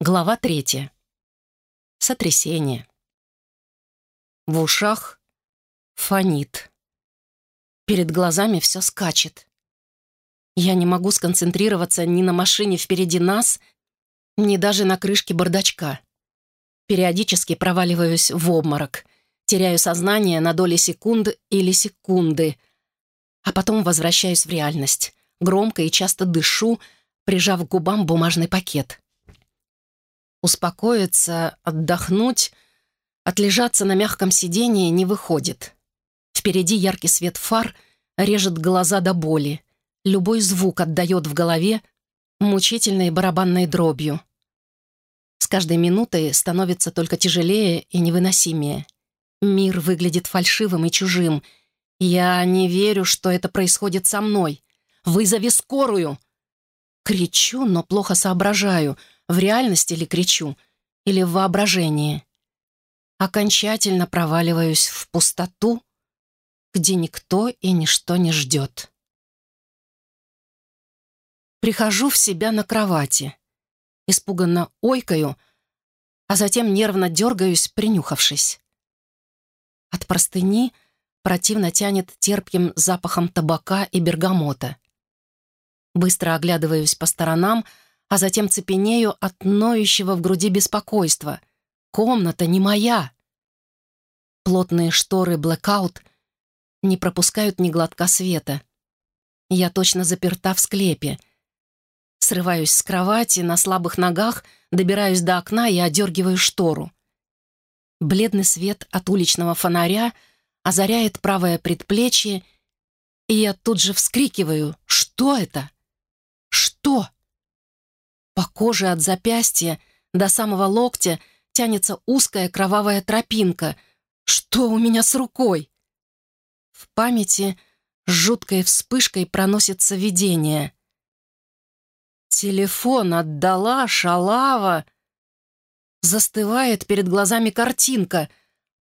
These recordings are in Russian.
Глава третья. Сотрясение. В ушах фонит. Перед глазами все скачет. Я не могу сконцентрироваться ни на машине впереди нас, ни даже на крышке бардачка. Периодически проваливаюсь в обморок, теряю сознание на доли секунд или секунды, а потом возвращаюсь в реальность, громко и часто дышу, прижав к губам бумажный пакет — Успокоиться, отдохнуть, отлежаться на мягком сидении не выходит. Впереди яркий свет фар режет глаза до боли. Любой звук отдает в голове мучительной барабанной дробью. С каждой минутой становится только тяжелее и невыносимее. Мир выглядит фальшивым и чужим. Я не верю, что это происходит со мной. Вызови скорую! Кричу, но плохо соображаю — в реальности ли кричу, или в воображении. Окончательно проваливаюсь в пустоту, где никто и ничто не ждет. Прихожу в себя на кровати, испуганно ойкаю, а затем нервно дергаюсь, принюхавшись. От простыни противно тянет терпким запахом табака и бергамота. Быстро оглядываюсь по сторонам, а затем цепенею от ноющего в груди беспокойства. Комната не моя. Плотные шторы блэкаут не пропускают ни глотка света. Я точно заперта в склепе. Срываюсь с кровати, на слабых ногах, добираюсь до окна и одергиваю штору. Бледный свет от уличного фонаря озаряет правое предплечье, и я тут же вскрикиваю «Что это? Что?» По коже от запястья до самого локтя тянется узкая кровавая тропинка. Что у меня с рукой? В памяти с жуткой вспышкой проносится видение. Телефон отдала, шалава. Застывает перед глазами картинка.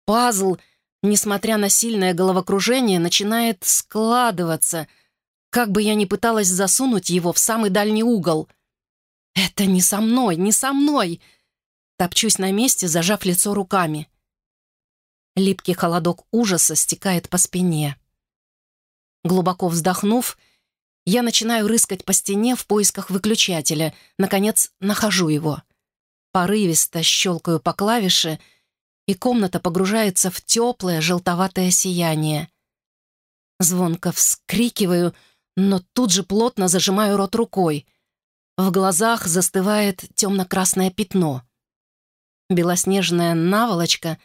Пазл, несмотря на сильное головокружение, начинает складываться. Как бы я ни пыталась засунуть его в самый дальний угол — «Это не со мной, не со мной!» Топчусь на месте, зажав лицо руками. Липкий холодок ужаса стекает по спине. Глубоко вздохнув, я начинаю рыскать по стене в поисках выключателя. Наконец, нахожу его. Порывисто щелкаю по клавише, и комната погружается в теплое желтоватое сияние. Звонко вскрикиваю, но тут же плотно зажимаю рот рукой. В глазах застывает темно-красное пятно. Белоснежная наволочка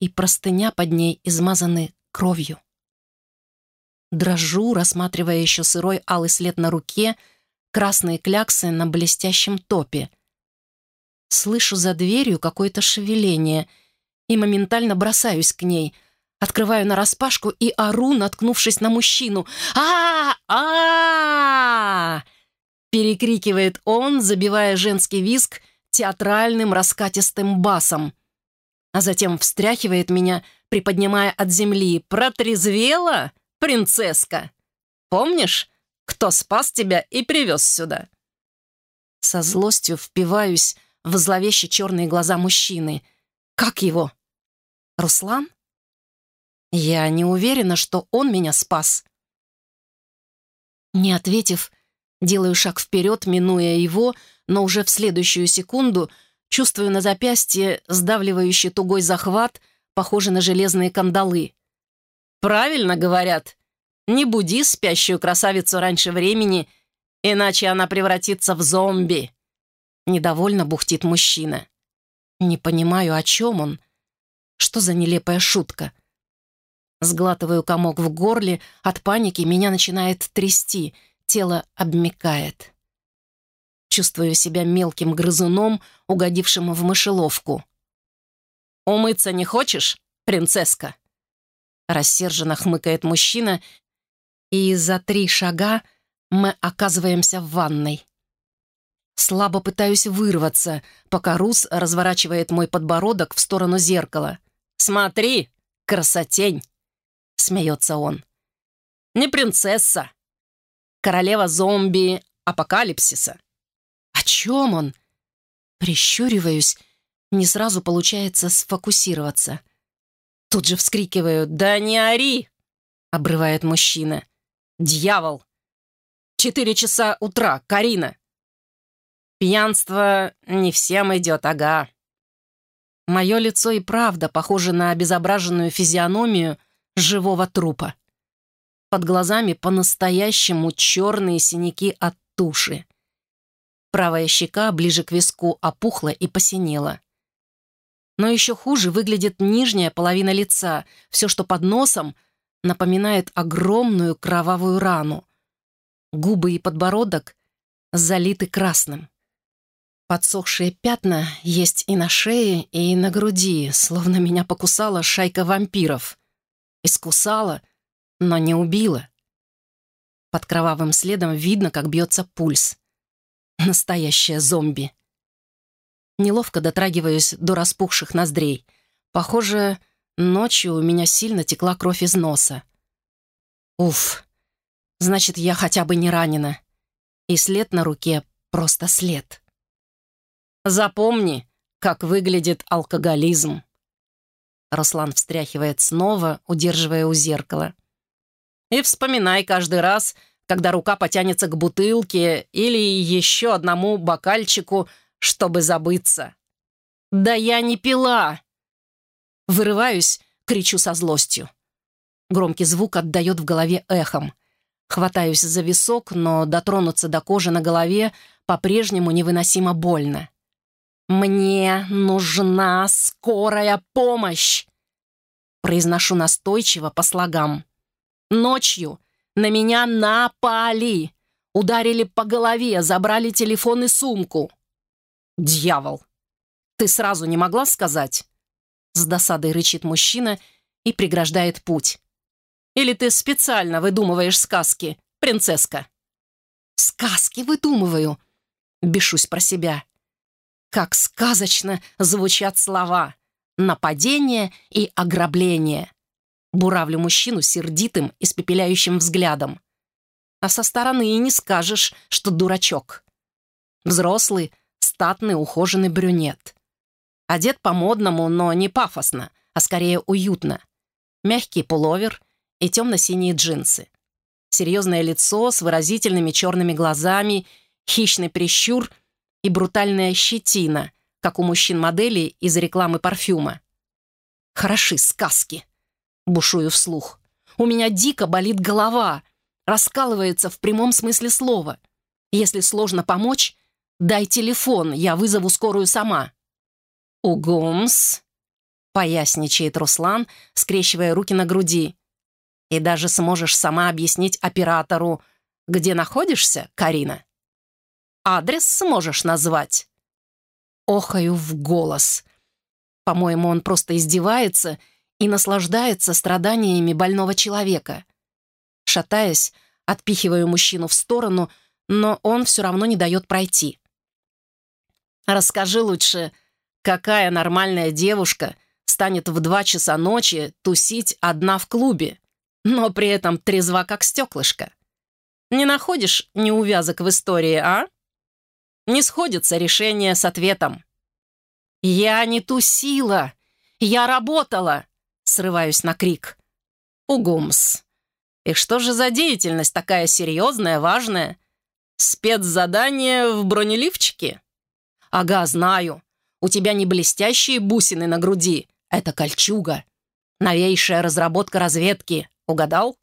и простыня под ней измазаны кровью. Дрожу, рассматривая еще сырой алый след на руке, красные кляксы на блестящем топе. Слышу за дверью какое-то шевеление и моментально бросаюсь к ней — Открываю нараспашку и ору, наткнувшись на мужчину. а а, -а, -а Перекрикивает он, забивая женский виск театральным раскатистым басом. А затем встряхивает меня, приподнимая от земли. «Протрезвела, принцесска? Помнишь, кто спас тебя и привез сюда?» Со злостью впиваюсь в зловеще черные глаза мужчины. «Как его? Руслан?» «Я не уверена, что он меня спас». Не ответив, Делаю шаг вперед, минуя его, но уже в следующую секунду чувствую на запястье сдавливающий тугой захват, похожий на железные кандалы. «Правильно говорят. Не буди спящую красавицу раньше времени, иначе она превратится в зомби», — недовольно бухтит мужчина. «Не понимаю, о чем он. Что за нелепая шутка?» Сглатываю комок в горле, от паники меня начинает трясти — тело обмекает. Чувствую себя мелким грызуном, угодившим в мышеловку. «Умыться не хочешь, принцесска?» Рассерженно хмыкает мужчина, и за три шага мы оказываемся в ванной. Слабо пытаюсь вырваться, пока Рус разворачивает мой подбородок в сторону зеркала. «Смотри, красотень!» — смеется он. «Не принцесса, королева зомби апокалипсиса. О чем он? Прищуриваюсь, не сразу получается сфокусироваться. Тут же вскрикиваю «Да не ори!» — обрывает мужчина. «Дьявол! Четыре часа утра, Карина!» «Пьянство не всем идет, ага!» Мое лицо и правда похоже на обезображенную физиономию живого трупа. Под глазами по-настоящему черные синяки от туши. Правая щека ближе к виску опухла и посинела. Но еще хуже выглядит нижняя половина лица. Все, что под носом, напоминает огромную кровавую рану. Губы и подбородок залиты красным. Подсохшие пятна есть и на шее, и на груди, словно меня покусала шайка вампиров. Искусала, но не убила. Под кровавым следом видно, как бьется пульс. Настоящая зомби. Неловко дотрагиваюсь до распухших ноздрей. Похоже, ночью у меня сильно текла кровь из носа. Уф, значит, я хотя бы не ранена. И след на руке — просто след. Запомни, как выглядит алкоголизм. Руслан встряхивает снова, удерживая у зеркала. И вспоминай каждый раз, когда рука потянется к бутылке или еще одному бокальчику, чтобы забыться. «Да я не пила!» Вырываюсь, кричу со злостью. Громкий звук отдает в голове эхом. Хватаюсь за висок, но дотронуться до кожи на голове по-прежнему невыносимо больно. «Мне нужна скорая помощь!» Произношу настойчиво по слогам. «Ночью на меня напали. Ударили по голове, забрали телефон и сумку. Дьявол! Ты сразу не могла сказать? С досадой рычит мужчина и преграждает путь. Или ты специально выдумываешь сказки, принцесска? Сказки выдумываю. Бешусь про себя. Как сказочно звучат слова. Нападение и ограбление. Буравлю мужчину сердитым, испепеляющим взглядом. А со стороны и не скажешь, что дурачок. Взрослый, статный, ухоженный брюнет. Одет по-модному, но не пафосно, а скорее уютно. Мягкий пуловер и темно-синие джинсы. Серьезное лицо с выразительными черными глазами, хищный прищур и брутальная щетина, как у мужчин-моделей из рекламы парфюма. Хороши сказки бушую вслух. «У меня дико болит голова, раскалывается в прямом смысле слова. Если сложно помочь, дай телефон, я вызову скорую сама». «Угумс», — поясничает Руслан, скрещивая руки на груди. «И даже сможешь сама объяснить оператору, где находишься, Карина? Адрес сможешь назвать?» Охаю в голос. По-моему, он просто издевается — и наслаждается страданиями больного человека. Шатаясь, отпихиваю мужчину в сторону, но он все равно не дает пройти. «Расскажи лучше, какая нормальная девушка станет в два часа ночи тусить одна в клубе, но при этом трезва как стеклышко? Не находишь неувязок в истории, а? Не сходится решение с ответом. «Я не тусила! Я работала!» Срываюсь на крик. «Угумс! И что же за деятельность такая серьезная, важная? Спецзадание в бронеливчике? Ага, знаю. У тебя не блестящие бусины на груди. Это кольчуга. Новейшая разработка разведки. Угадал?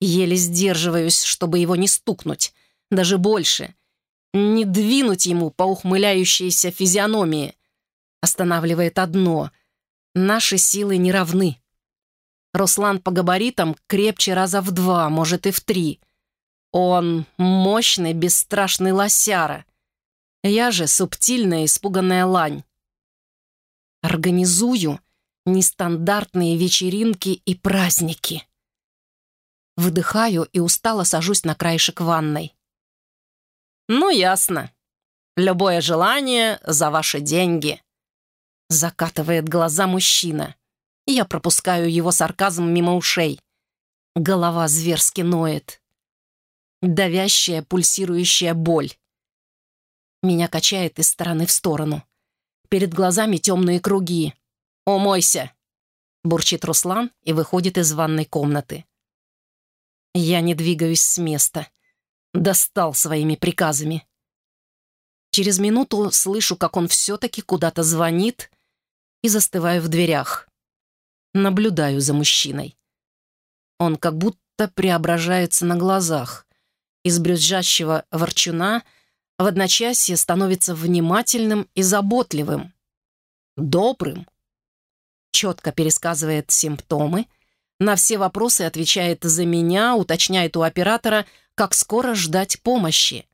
Еле сдерживаюсь, чтобы его не стукнуть. Даже больше. Не двинуть ему по ухмыляющейся физиономии. Останавливает одно — Наши силы не равны. Руслан по габаритам крепче раза в два, может и в три. Он мощный, бесстрашный лосяра. Я же субтильная, испуганная лань. Организую нестандартные вечеринки и праздники. Выдыхаю и устало сажусь на краешек ванной. «Ну, ясно. Любое желание за ваши деньги», Закатывает глаза мужчина. Я пропускаю его сарказм мимо ушей. Голова зверски ноет. Давящая, пульсирующая боль. Меня качает из стороны в сторону. Перед глазами темные круги. «Умойся!» — бурчит Руслан и выходит из ванной комнаты. Я не двигаюсь с места. Достал своими приказами. Через минуту слышу, как он все-таки куда-то звонит и застываю в дверях. Наблюдаю за мужчиной. Он как будто преображается на глазах. Из брюзжащего ворчуна в одночасье становится внимательным и заботливым. Добрым. Четко пересказывает симптомы, на все вопросы отвечает за меня, уточняет у оператора, как скоро ждать помощи.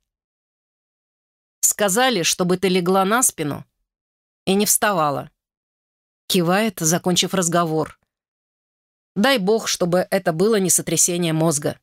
Сказали, чтобы ты легла на спину и не вставала. Кивает, закончив разговор. Дай бог, чтобы это было не сотрясение мозга.